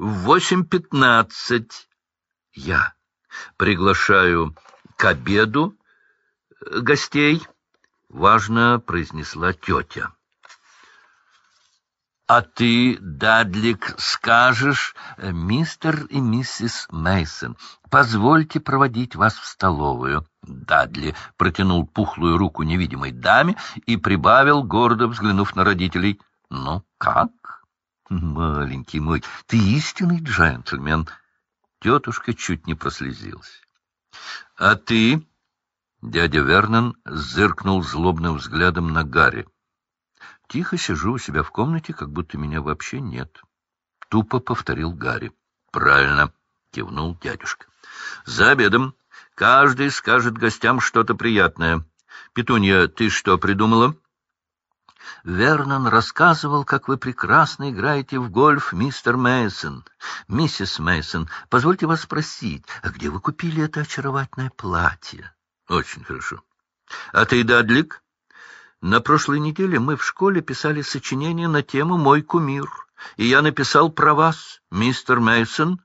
в восемь пятнадцать. Я приглашаю к обеду э, гостей, — важно произнесла тетя. А ты, Дадлик, скажешь, э, мистер и миссис Мейсон, позвольте проводить вас в столовую. Дадли протянул пухлую руку невидимой даме и прибавил, гордо взглянув на родителей. — Ну, как? — Маленький мой, ты истинный джентльмен. Тетушка чуть не прослезилась. — А ты? — дядя Вернон зыркнул злобным взглядом на Гарри. Тихо сижу у себя в комнате, как будто меня вообще нет. Тупо повторил Гарри. — Правильно, — кивнул дядюшка. — За обедом каждый скажет гостям что-то приятное. Петунья, ты что придумала? — Вернон рассказывал, как вы прекрасно играете в гольф, мистер Мейсон. Миссис Мейсон, позвольте вас спросить, а где вы купили это очаровательное платье? — Очень хорошо. — А ты, Дадлик? На прошлой неделе мы в школе писали сочинение на тему «Мой кумир», и я написал про вас, мистер Мейсон.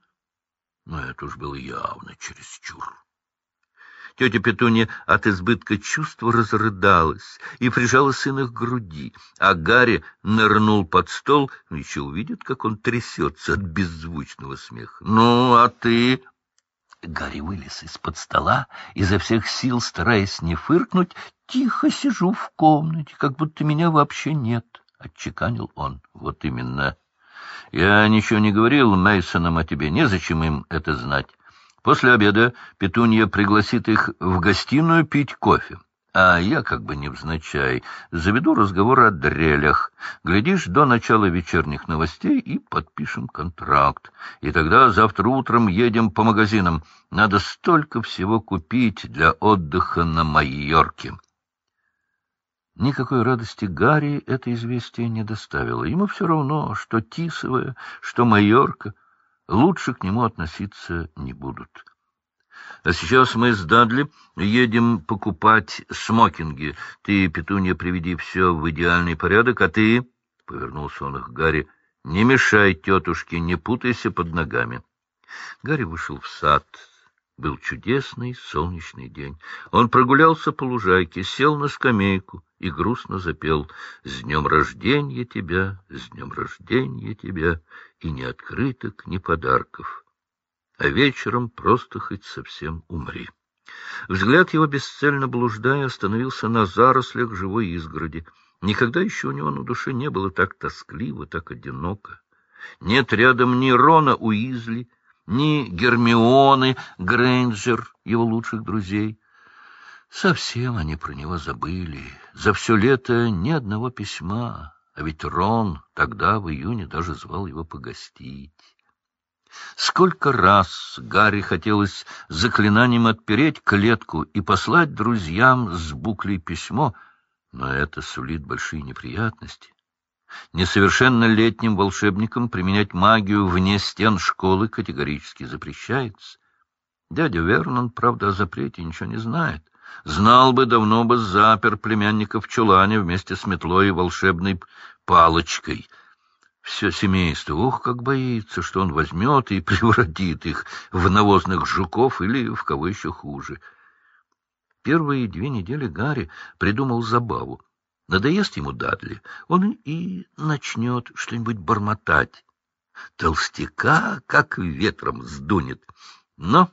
Но это уж было явно чересчур. Тетя Петунья от избытка чувства разрыдалась и прижала сына к груди, а Гарри нырнул под стол, еще увидит, как он трясется от беззвучного смеха. — Ну, а ты... Гарри вылез из-под стола, изо всех сил, стараясь не фыркнуть, тихо сижу в комнате, как будто меня вообще нет, — отчеканил он. — Вот именно. Я ничего не говорил Мейсонам о тебе, незачем им это знать. После обеда Петунья пригласит их в гостиную пить кофе а я, как бы невзначай, заведу разговор о дрелях. Глядишь, до начала вечерних новостей и подпишем контракт. И тогда завтра утром едем по магазинам. Надо столько всего купить для отдыха на Майорке. Никакой радости Гарри это известие не доставило. Ему все равно, что Тисовая, что Майорка, лучше к нему относиться не будут. А сейчас мы с Дадли едем покупать смокинги. Ты, Петунья, приведи все в идеальный порядок, а ты, — повернулся он к Гарри, — не мешай тетушке, не путайся под ногами. Гарри вышел в сад. Был чудесный солнечный день. Он прогулялся по лужайке, сел на скамейку и грустно запел «С днем рождения тебя, с днем рождения тебя, и ни открыток, ни подарков» а вечером просто хоть совсем умри. Взгляд его, бесцельно блуждая, остановился на зарослях живой изгороди. Никогда еще у него на душе не было так тоскливо, так одиноко. Нет рядом ни Рона Уизли, ни Гермионы Грейнджер, его лучших друзей. Совсем они про него забыли. За все лето ни одного письма, а ведь Рон тогда, в июне, даже звал его погостить. Сколько раз Гарри хотелось заклинанием отпереть клетку и послать друзьям с буклей письмо, но это сулит большие неприятности. Несовершеннолетним волшебникам применять магию вне стен школы категорически запрещается. Дядя Вернон, правда, о запрете ничего не знает. Знал бы, давно бы запер племянника в чулане вместе с метлой и волшебной палочкой — все семейство, ох, как боится, что он возьмет и превратит их в навозных жуков или в кого еще хуже. Первые две недели Гарри придумал забаву. Надоест ему Дадли, он и начнет что-нибудь бормотать. Толстяка как ветром сдунет. Но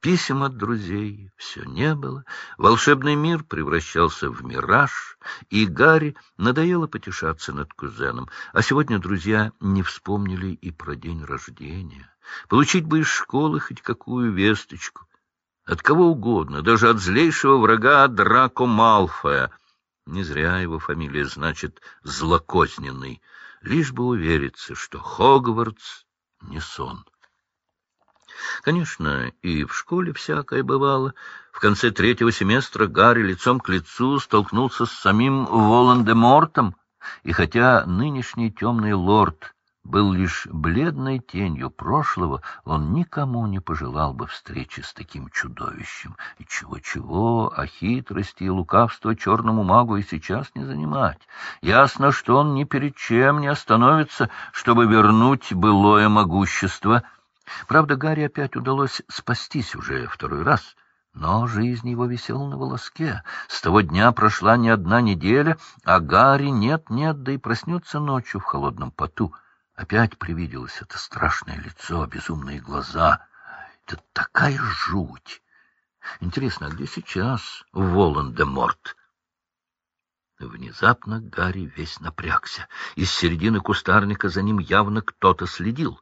Писем от друзей все не было, волшебный мир превращался в мираж, и Гарри надоело потешаться над кузеном. А сегодня друзья не вспомнили и про день рождения. Получить бы из школы хоть какую весточку. От кого угодно, даже от злейшего врага Драко Малфоя. Не зря его фамилия значит «злокозненный», лишь бы увериться, что Хогвартс не сон. Конечно, и в школе всякое бывало. В конце третьего семестра Гарри лицом к лицу столкнулся с самим Волан-де-Мортом, и хотя нынешний темный лорд был лишь бледной тенью прошлого, он никому не пожелал бы встречи с таким чудовищем. И чего-чего, а хитрости и лукавство черному магу и сейчас не занимать. Ясно, что он ни перед чем не остановится, чтобы вернуть былое могущество. Правда, Гарри опять удалось спастись уже второй раз — но жизнь его висела на волоске. С того дня прошла не одна неделя, а Гарри нет-нет, да и проснется ночью в холодном поту. Опять привиделось это страшное лицо, безумные глаза. Это такая жуть! Интересно, а где сейчас Волан-де-Морт? Внезапно Гарри весь напрягся. Из середины кустарника за ним явно кто-то следил.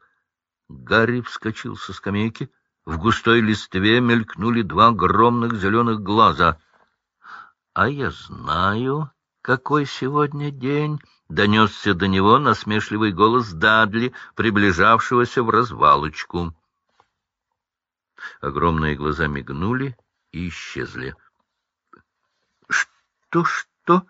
Гарри вскочил со скамейки — в густой листве мелькнули два огромных зеленых глаза. — А я знаю, какой сегодня день, — донесся до него насмешливый голос Дадли, приближавшегося в развалочку. Огромные глаза мигнули и исчезли. — Что, что?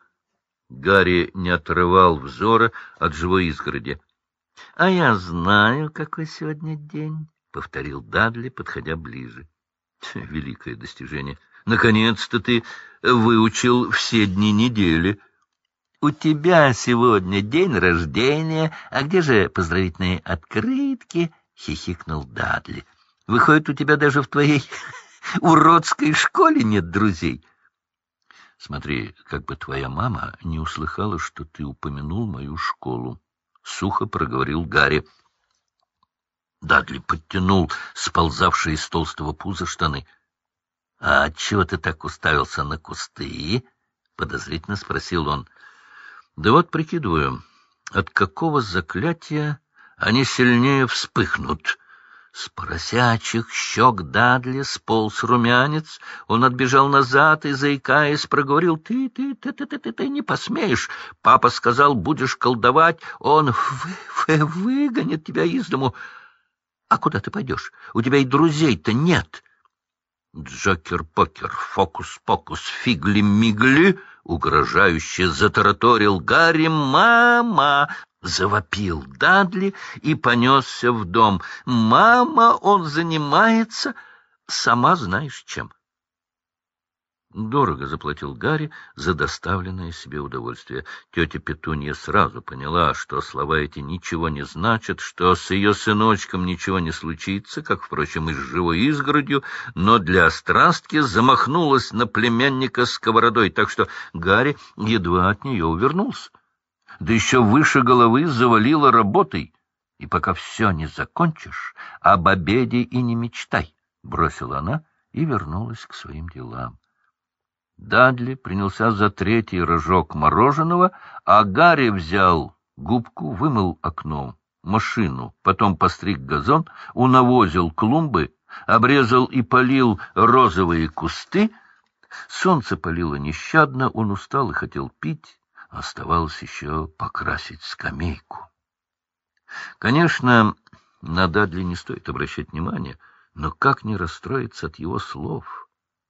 Гарри не отрывал взора от живой изгороди. — А я знаю, какой сегодня день. — повторил Дадли, подходя ближе. — Великое достижение! Наконец-то ты выучил все дни недели. — У тебя сегодня день рождения, а где же поздравительные открытки? — хихикнул Дадли. — Выходит, у тебя даже в твоей уродской школе нет друзей. — Смотри, как бы твоя мама не услыхала, что ты упомянул мою школу. — сухо проговорил Гарри. Дадли подтянул сползавшие из толстого пуза штаны. — А отчего ты так уставился на кусты? — подозрительно спросил он. — Да вот прикидываю, от какого заклятия они сильнее вспыхнут. С поросячьих щек Дадли сполз румянец. Он отбежал назад и, заикаясь, проговорил, — Ты, ты, ты, ты, ты, ты, ты не посмеешь. Папа сказал, будешь колдовать, он вы, вы, выгонит тебя из дому. А куда ты пойдешь? У тебя и друзей-то нет. Джокер-покер, фокус-покус, фигли-мигли, угрожающе затараторил Гарри. «Мама!» — завопил Дадли и понесся в дом. «Мама, он занимается, сама знаешь чем». Дорого заплатил Гарри за доставленное себе удовольствие. Тетя Петунья сразу поняла, что слова эти ничего не значат, что с ее сыночком ничего не случится, как, впрочем, и с живой изгородью, но для острастки замахнулась на племянника сковородой, так что Гарри едва от нее увернулся. Да еще выше головы завалила работой. И пока все не закончишь, об обеде и не мечтай, — бросила она и вернулась к своим делам. Дадли принялся за третий рожок мороженого, а Гарри взял губку, вымыл окно, машину, потом постриг газон, унавозил клумбы, обрезал и полил розовые кусты. Солнце палило нещадно, он устал и хотел пить, оставалось еще покрасить скамейку. Конечно, на Дадли не стоит обращать внимания, но как не расстроиться от его слов —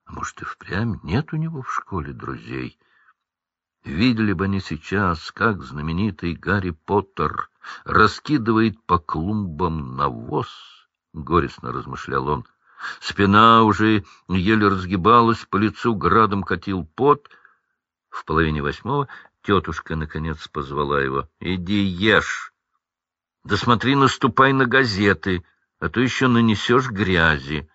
а может, и впрямь нет у него в школе друзей? Видели бы они сейчас, как знаменитый Гарри Поттер раскидывает по клумбам навоз, — горестно размышлял он. Спина уже еле разгибалась, по лицу градом катил пот. В половине восьмого тетушка, наконец, позвала его. — Иди ешь. Да смотри, наступай на газеты, а то еще нанесешь грязи.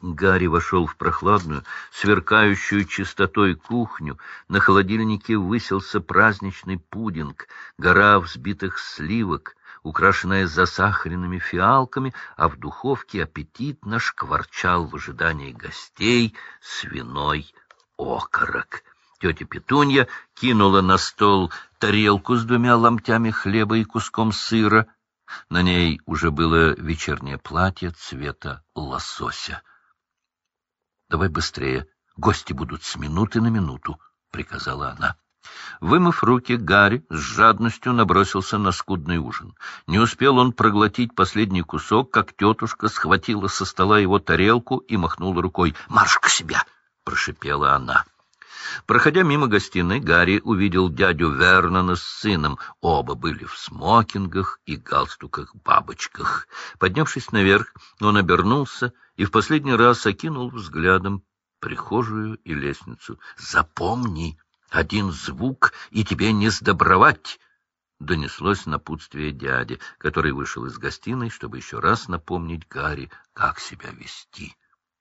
Гарри вошел в прохладную, сверкающую чистотой кухню. На холодильнике высился праздничный пудинг, гора взбитых сливок, украшенная засахаренными фиалками, а в духовке аппетитно шкварчал в ожидании гостей свиной окорок. Тетя Петунья кинула на стол тарелку с двумя ломтями хлеба и куском сыра. На ней уже было вечернее платье цвета лосося. — Давай быстрее. Гости будут с минуты на минуту, — приказала она. Вымыв руки, Гарри с жадностью набросился на скудный ужин. Не успел он проглотить последний кусок, как тетушка схватила со стола его тарелку и махнула рукой. — Марш к себе! — прошипела она. Проходя мимо гостиной, Гарри увидел дядю Вернона с сыном. Оба были в смокингах и галстуках-бабочках. Поднявшись наверх, он обернулся и в последний раз окинул взглядом прихожую и лестницу. «Запомни, один звук, и тебе не сдобровать!» Донеслось напутствие дяди, который вышел из гостиной, чтобы еще раз напомнить Гарри, как себя вести.